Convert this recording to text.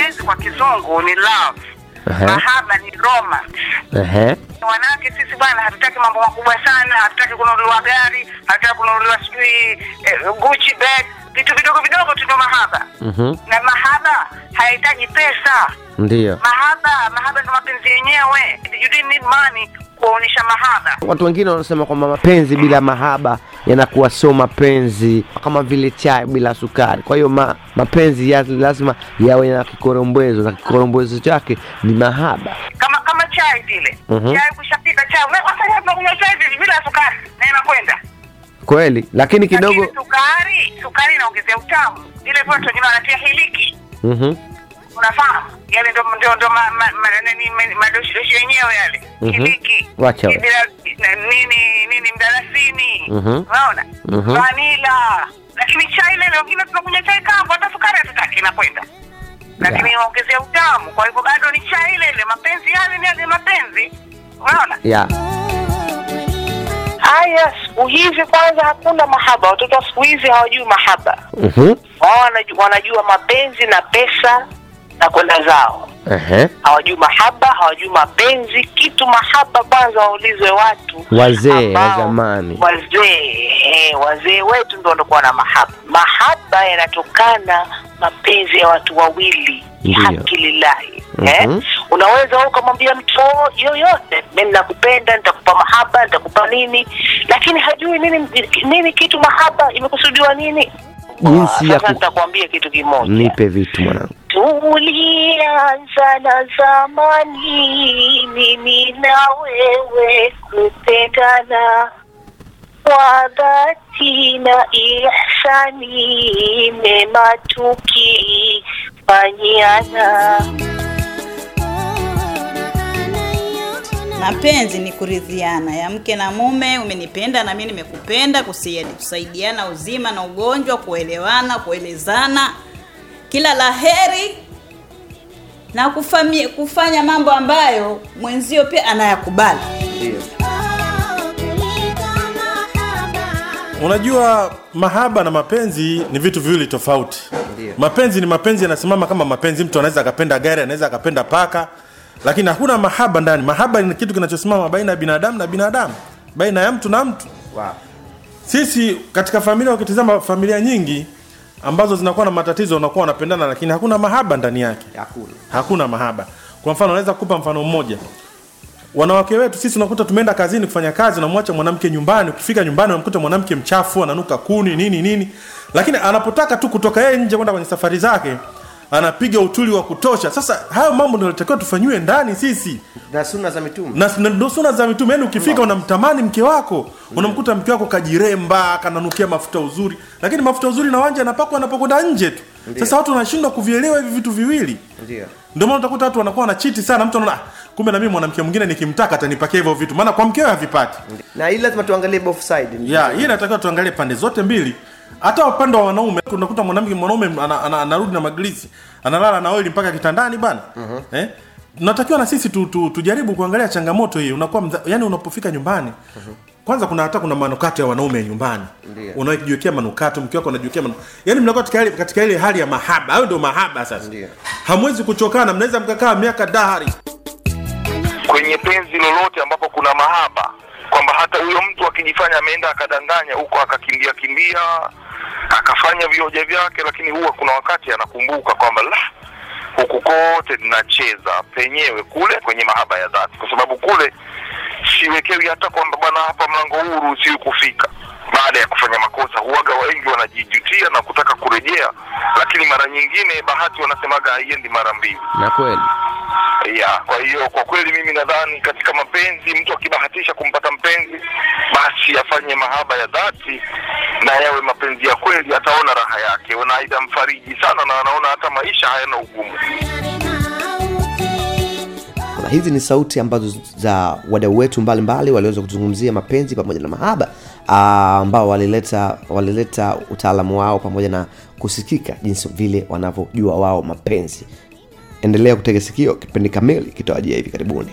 mapenzi kwa kizungu ni love. Mahaba ni Roma. Wanawake sisi bwana hatutaki mambo makubwa sana hatutaki kununuliwa gari hatutaki kununuliwa sijui eh, gucci bag vitu vidogo vidogo tu ndio mahaba. Mhm. na mahaba hahitaji pesa. Ndio. Mahaba mahaba ni mapenzi yenyewe. You didn't need money kuonyesha mahaba. Watu wengine wanasema kwamba mapenzi bila mahaba yanakuwa sio mapenzi, kama vile chai bila sukari. Kwa hiyo ma, mapenzi ya, lazima yawe na kikorombwezo na kikorombwezo chake ni mahaba. kama kama chai vile Mhm. chai kushapika chai Una- wafanya tunakunywa chai vile bila sukari na inakwenda Kweli, lakini kidogo lakini sukari sukari inaongezea utamu vile vile watu wengine wanatia hiliki mhm, unafahamu yale ndo ndo ndo ma- ma- ma- nani- madoshi yenyewe yale Mhm. hiliki Wacha nini nini mdalasini Mhm. Unaona? Mhm. vanila lakini chai lele wengine tunakunywa chai kavu hata sukari hatutaki inakwenda. Lakini waongezea utamu. Kwa hivyo bado ni chai lele mapenzi yale ni yale mapenzi. Unaona? Yeah. haya siku hizi kwanza hakuna mahaba. Watoto wa siku hizi hawajui mahaba. Mhm, wao wanajua, wanajua mapenzi na pesa na kwenda zao hawajui mahaba hawajui mapenzi kitu mahaba kwanza waulizwe watu Wazee wa zamani. wazee eh, wazee wetu ndo walikuwa na mahaba mahaba yanatokana mapenzi ya watu wawili hakilillahi haki lillahi Mhm. eh? unaweza ukamwambia mtu yoyote mi nakupenda nitakupa mahaba nitakupa nini lakini hajui nini nini kitu mahaba imekusudiwa nini Jinsi ya nitakwambia kitu kimoja nipe vitu mwanangu. Tulianza na zamani, mimi na wewe kupendana. Kwa dhati na ihsani, mema tukifanyiana. Mapenzi ni kuridhiana. Ya mke na mume, umenipenda na mimi nimekupenda, kusaidiana uzima na ugonjwa, kuelewana, kuelezana kila la heri na kufami, kufanya mambo ambayo mwenzio pia anayakubali. Unajua, mahaba na mapenzi ni vitu viwili tofauti. Ndiyo. Mapenzi ni mapenzi, yanasimama kama mapenzi. Mtu anaweza akapenda gari, anaweza akapenda paka, lakini hakuna mahaba ndani. Mahaba ni kitu kinachosimama baina ya binadamu na binadamu, baina ya mtu na mtu. Wow. Sisi katika familia, ukitizama familia nyingi ambazo zinakuwa na matatizo, unakuwa wanapendana, lakini hakuna mahaba ndani yake, Hakuna. hakuna mahaba. Kwa mfano, naweza kukupa mfano mmoja wanawake wetu sisi unakuta tumeenda kazini kufanya kazi unamwacha mwanamke nyumbani ukifika nyumbani unamkuta mwanamke mchafu ananuka kuni nini nini lakini anapotaka tu kutoka yeye nje kwenda kwenye safari zake anapiga utuli wa kutosha. Sasa hayo mambo ndio tufanyiwe ndani sisi. Na suna za mitume. na suna za mitume. Yani ukifika unamtamani mke wako unamkuta mke wako kajiremba kananukia mafuta uzuri. Lakini mafuta uzuri na wanja anapakwa anapokwenda nje tu. Sasa watu wanashindwa kuvielewa hivi vitu viwili. Ndio. ndio maana utakuta watu wanakuwa wanachiti sana. Mtu anaona "Ah, kumbe na mimi mwanamke mwingine nikimtaka atanipakia hivyo vitu. Maana kwa mkewe havipati Na hii lazima tuangalie both side. hii inatakiwa tuangalie pande zote mbili hata upande wa wanaume unakuta mwanamke mwanaume ana- ana- anarudi na maglisi analala na oili mpaka kitandani bana Uh-huh. eh? natakiwa na sisi tu, tu, tujaribu kuangalia changamoto hii unakuwa mza, yani unapofika nyumbani uh-huh. kwanza kuna hata kuna manukato ya wanaume ya nyumbani Ndiyo. unajiwekea manukato mke wako anajiwekea manu... yani mnakuwa katika ile, katika ile hali ya mahaba hayo ndio mahaba sasa Ndiyo. hamwezi kuchokana mnaweza mkakaa miaka dahari kwenye penzi lolote ambapo kuna mahaba kwamba hata huyo mtu akijifanya ameenda akadanganya huko akakimbia kimbia akafanya vioja vyake lakini huwa kuna wakati anakumbuka kwamba la huku kote ninacheza penyewe kule kwenye mahaba ya dhati. Kwa sababu kule siwekewi hata kwamba bwana hapa mlango huu usiwi kufika. Baada ya kufanya makosa huaga wengi wanajijutia na kutaka kurejea lakini mara nyingine bahati wanasemaga haiendi mara mbili. Na kweli. ya kwa hiyo kwa kweli mimi nadhani katika mapenzi mtu akibahatisha kumpata mpenzi basi afanye mahaba ya dhati na yawe mapenzi ya kweli ataona raha yake. Na mfariji sana na anaona hata maisha hayana ugumu. Hizi ni sauti ambazo za wadau wetu mbalimbali waliweza kuzungumzia mapenzi pamoja na mahaba ah, ambao walileta walileta utaalamu wao pamoja na kusikika jinsi vile wanavyojua wao mapenzi. Endelea kutega sikio kipindi kamili kitawajia hivi karibuni